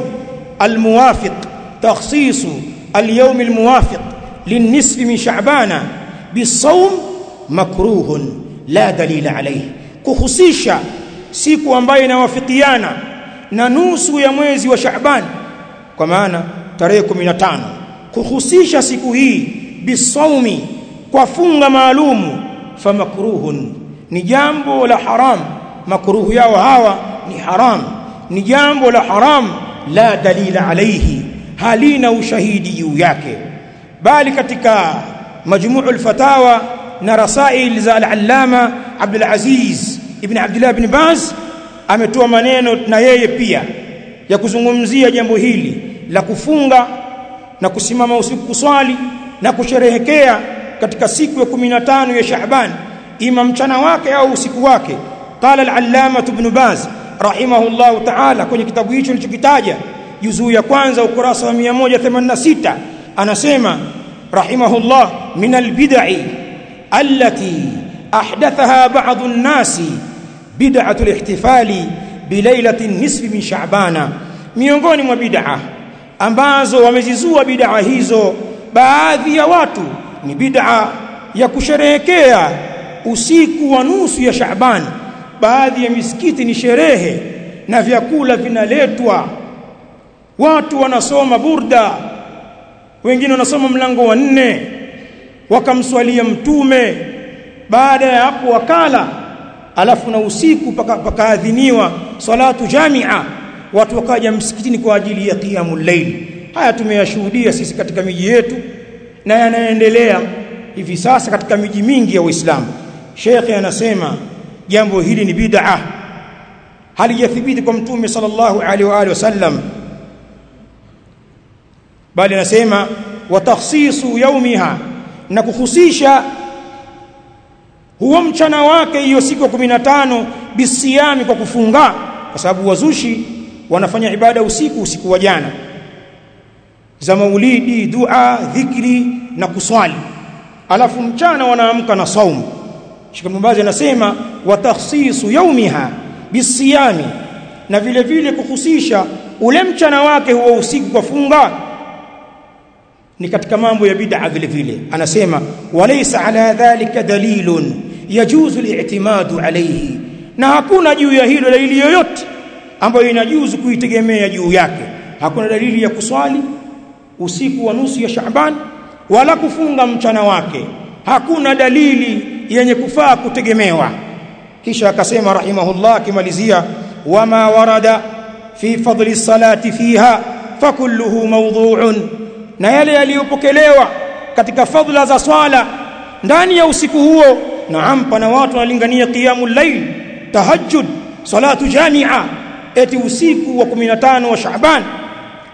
al-muwafiq takhsisu al-yawm al-muwafiq linisfi min shabana bisawm makruhun la dalila alayhi kuhusisha siku ambayo inawafikiana na nusu ya mwezi wa Shaaban kwa maana tarehe 15 kuhusisha siku hii bisaumi kwa funga maalumu famakruhun ni jambo la haram. Makruhu yao hawa ni haram. Ni jambo la haram. La dalila alayhi. Halina ushahidi juu yake bali katika majmuu al-fatawa na rasail za al-allama Abdul Aziz ibn Abdullah ibn Baz ametoa maneno na yeye pia ya kuzungumzia jambo hili la kufunga na kusimama usiku kuswali na kusherehekea katika siku ya 15 ya Shaaban ima mchana wake au usiku wake. Qala al-allama ibn baz rahimahullah ta'ala kwenye kitabu hicho nilichokitaja juzuu ya kwanza ukurasa wa 186 anasema rahimahullah min albid'i allati ahdathaha ba'd an-nas bid'atu al-ihtifali bilailati nisfi min sha'bana. Miongoni mwa bid'a ambazo wamezizua bid'a hizo baadhi ya watu ni bid'a ya kusherehekea usiku wa nusu ya Shaaban baadhi ya misikiti ni sherehe na vyakula vinaletwa. Watu wanasoma burda wengine wanasoma mlango wa nne wakamswalia mtume. Baada ya hapo wakala alafu na usiku pakaadhiniwa salatu jamia. Watu wakaja msikitini kwa ajili ya qiyamul layl. Haya tumeyashuhudia sisi katika miji yetu na yanaendelea hivi sasa katika miji mingi ya Uislamu. Sheikh anasema jambo hili ni bid'ah. Halijathibiti kwa mtume sallallahu alaihi wa alihi wasallam bali anasema wa takhsisu yaumiha na kuhusisha huo mchana wake hiyo siku ya 15 bisiami kwa kufunga kwa sababu wazushi wanafanya ibada usiku usiku wa jana. Za maulidi dua dhikri na kuswali. Alafu mchana wanaamka na saumu Sheikh anasema wa takhsisu yaumiha bisiyami. Na vile vile kuhusisha ule mchana wake huo usiku kwa funga ni katika mambo ya bid'a vile vile. Anasema walaysa ala dhalika dalilun yajuzu al-i'timadu alayhi. Na hakuna juu ya hilo dalili yoyote ambayo inajuzu kuitegemea juu yake. Hakuna dalili ya kuswali usiku wa nusu ya Shaaban wala kufunga mchana wake. Hakuna dalili yenye kufaa kutegemewa. Kisha akasema rahimahullah akimalizia wama warada fi fadli salati fiha fakulluhu mawdhu'un na yale yaliyopokelewa katika fadhila za swala ndani ya usiku huo. Naam pana watu wanalingania qiyamul layl tahajjud salatu jami'a eti usiku wa 15 wa Shaaban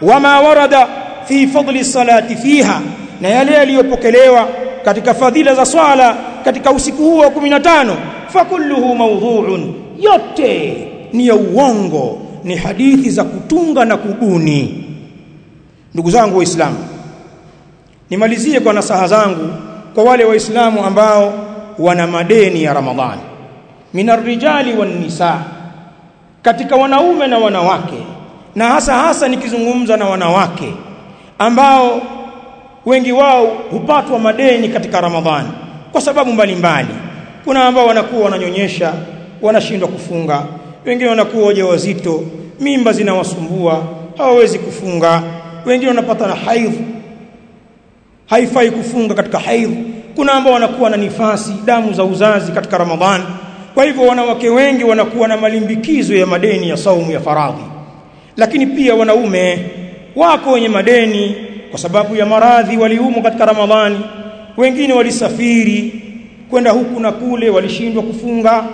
wama warada fi fadli salati fiha na yale yaliyopokelewa katika fadhila za swala katika usiku huo wa 15 fakulluhu mawdhu'un yote ni ya uongo ni hadithi za kutunga na kubuni. Ndugu zangu waislamu nimalizie kwa nasaha zangu kwa wale waislamu ambao wana madeni ya ramadhani minar rijali wan nisa katika wanaume na wanawake na hasa hasa nikizungumza na wanawake ambao wengi wao hupatwa madeni katika ramadhani kwa sababu mbalimbali mbali. kuna ambao wanakuwa wananyonyesha wanashindwa kufunga wengine wanakuwa wajawazito mimba zinawasumbua hawawezi kufunga wengine wanapata na haidh haifai kufunga katika haidh. Kuna ambao wanakuwa na nifasi damu za uzazi katika ramadhani. Kwa hivyo wanawake wengi wanakuwa na malimbikizo ya madeni ya saumu ya faradhi. Lakini pia wanaume wako wenye madeni kwa sababu ya maradhi waliumwa katika ramadhani. Wengine walisafiri kwenda huku na kule walishindwa kufunga.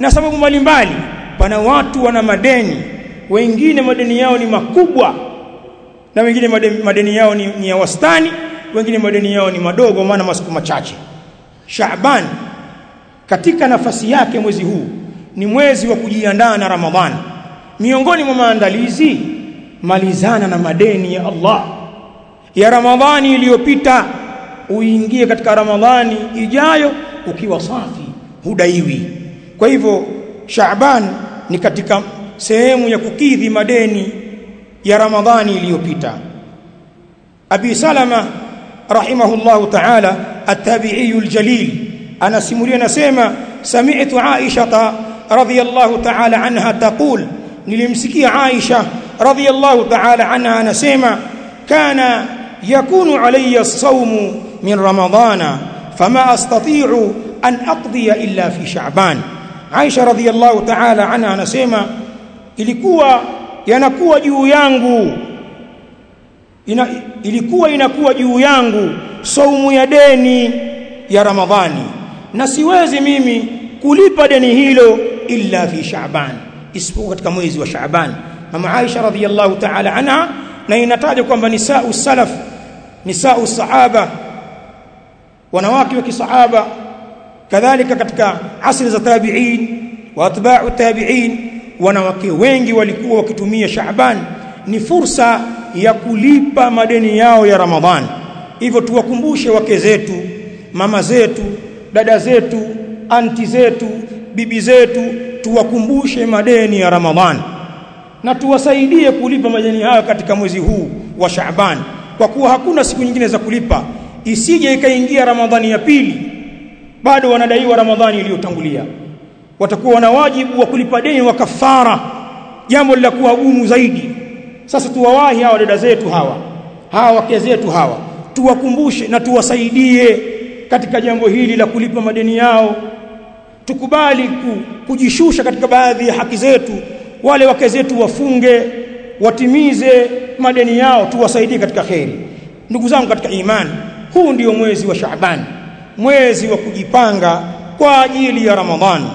Na sababu mbalimbali pana watu wana madeni. Wengine madeni yao ni makubwa na wengine madeni, madeni yao ni, ni ya wastani wengine madeni yao ni madogo maana masiku machache. Shaaban katika nafasi yake mwezi huu ni mwezi wa kujiandaa na Ramadhani miongoni mwa maandalizi malizana na madeni ya Allah. Ya Ramadhani iliyopita uingie katika Ramadhani ijayo ukiwa safi hudaiwi. Kwa hivyo Shaaban ni katika sehemu ya kukidhi madeni ya Ramadhani iliyopita. Abi Salama rahimahullahu ta'ala at-tabi'i al-jalil. Anasimulia nasema sami'tu Aisha radhiyallahu ta'ala anha taqul. Nilimsikia Aisha radhiyallahu ta'ala anha anasema kana yakunu alayya as-sawmu min ramadana fama astati'u an aqdiya illa fi sha'ban. Aisha radhiyallahu ta'ala anha anasema ilikuwa yanakuwa juu yangu ina, ilikuwa inakuwa juu yangu saumu ya deni ya Ramadhani. Na siwezi mimi kulipa deni hilo illa fi Shaaban isipokuwa katika mwezi wa Shaaban mama Aisha radhiyallahu ta'ala anha na inataja kwamba nisau salaf nisau sahaba wanawake wa kisahaba kadhalika katika asri za tabi'in wa atba'u tabi'in wanawake wengi walikuwa wakitumia Shaaban ni fursa ya kulipa madeni yao ya Ramadhani. hivyo tuwakumbushe wake zetu mama zetu dada zetu anti zetu bibi zetu tuwakumbushe madeni ya Ramadhani na tuwasaidie kulipa madeni hayo katika mwezi huu wa Shaaban. Kwa kuwa hakuna siku nyingine za kulipa isije ikaingia Ramadhani ya pili. Bado wanadaiwa Ramadhani iliyotangulia. Watakuwa wana wajibu wa kulipa deni wa kafara. Jambo lilakuwa gumu zaidi sasa tuwawahi hawa dada zetu hawa hawa wake zetu hawa tuwakumbushe na tuwasaidie katika jambo hili la kulipa madeni yao. Tukubali ku, kujishusha katika baadhi ya haki zetu wale wake zetu wafunge watimize madeni yao tuwasaidie katika kheri. Ndugu zangu katika imani huu ndio mwezi wa Shaaban mwezi wa kujipanga kwa ajili ya Ramadhani.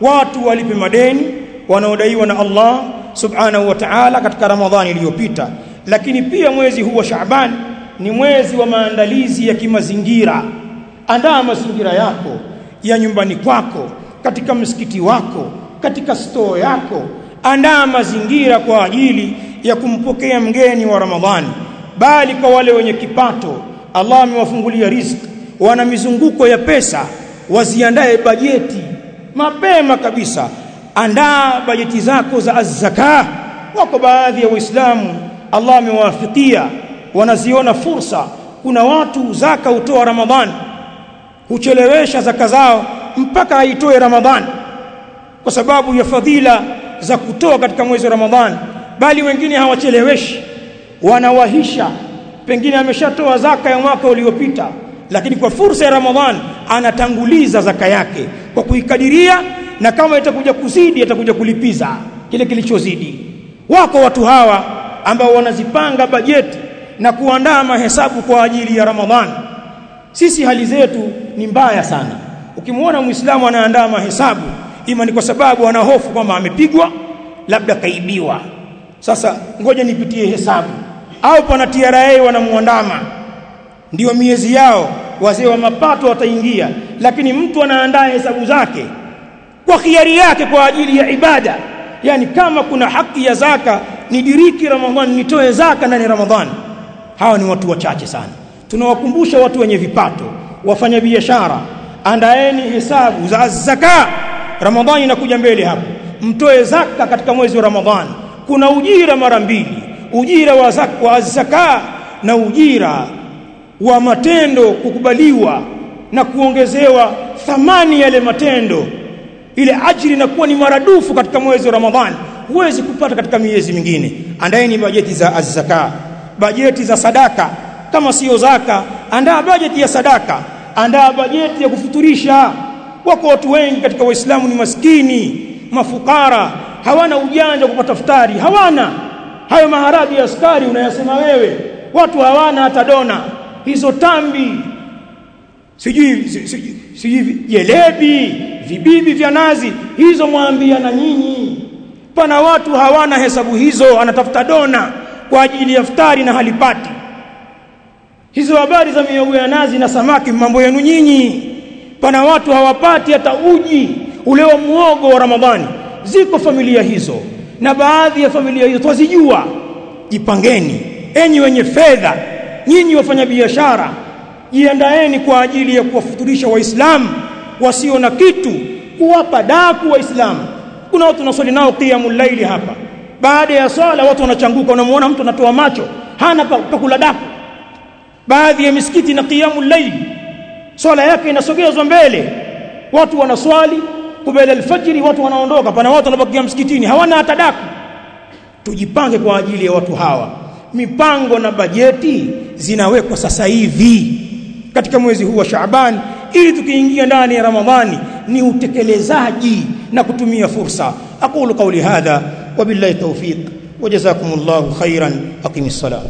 Watu walipe madeni wanaodaiwa na Allah subhanahu wa ta'ala katika Ramadhani iliyopita. Lakini pia mwezi huu wa Shaaban ni mwezi wa maandalizi ya kimazingira. Andaa mazingira yako ya nyumbani kwako katika msikiti wako katika stoo yako. Andaa mazingira kwa ajili ya kumpokea mgeni wa Ramadhani. Bali kwa wale wenye kipato Allah amewafungulia riziki wana mizunguko ya pesa waziandae bajeti. Mapema kabisa andaa bajeti zako za azzaka wako baadhi ya waislamu Allah amewafikia wanaziona fursa. Kuna watu zaka utoa Ramadhani huchelewesha zaka zao mpaka aitoe Ramadhani kwa sababu ya fadhila za kutoa katika mwezi wa Ramadhani bali wengine hawacheleweshi wanawahisha. Pengine ameshatoa zaka ya mwaka uliopita lakini kwa fursa ya Ramadhani anatanguliza zaka yake kwa kuikadiria na kama itakuja kuzidi atakuja kulipiza kile kilichozidi. Wako watu hawa ambao wanazipanga bajeti na kuandaa mahesabu kwa ajili ya Ramadhani. Sisi hali zetu ni mbaya sana. Ukimwona muislamu anaandaa mahesabu ima ni kwa sababu ana hofu kwamba amepigwa labda kaibiwa. Sasa ngoja nipitie hesabu. Au pana TRA wanamuandama? Ndio miezi yao wazee wa mapato wataingia. Lakini mtu anaandaa hesabu zake kwa khiari yake kwa ajili ya ibada. Yani kama kuna haki ya zaka nidiriki ramadhani nitoe zaka ndani ya ramadhani. Hawa ni watu wachache sana. Tunawakumbusha watu wenye vipato wafanya biashara andaeni hesabu za zaka. Ramadhani inakuja mbele hapo. Mtoe zaka katika mwezi wa ramadhani. Kuna ujira mara mbili. Ujira wa zaka, wa zaka na ujira wa matendo kukubaliwa na kuongezewa thamani yale matendo ile ajiri inakuwa ni maradufu katika mwezi wa Ramadhani. Huwezi kupata katika miezi mingine. Andaeni bajeti za azzaka bajeti za sadaka. Kama sio zaka andaa bajeti ya sadaka. Andaa bajeti ya kufuturisha. Wako watu wengi katika waislamu ni maskini mafukara hawana ujanja kupata futari. Hawana. Hayo maharagi ya askari unayasema wewe. Watu hawana hata dona. Hizo tambi. Sijui sijui jelebi vibibi vya nazi hizo mwambia na nyinyi. Pana watu hawana hesabu hizo anatafuta dona kwa ajili ya iftari na halipati. Hizo habari za miogo ya nazi na samaki mambo yenu nyinyi. Pana watu hawapati hata uji ule wa muogo wa Ramadhani. Ziko familia hizo na baadhi ya familia hizo twazijua. Jipangeni enyi wenye fedha nyinyi wafanya biashara jiandaeni kwa ajili ya kuwafuturisha waislamu wasio na kitu kuwapa daku waislamu. Kuna watu wanaswali nao qiyamul laili hapa. Baada ya swala watu wanachanguka unamuona mtu anatoa macho hana pa, kula daku. Baadhi ya misikiti na qiyamul laili swala yake inasogezwa mbele. Watu wanaswali kubela alfajiri watu wanaondoka. Pana watu wanabakia msikitini hawana hata daku. Tujipange kwa ajili ya watu hawa. Mipango na bajeti zinawekwa sasa hivi. Katika mwezi huu wa Shaaban ili tukiingia ndani ya Ramadhani ni utekelezaji na kutumia fursa. Aqulu qawli hadha wabillahi tawfiq wajazakumullahu khairan aqimis salam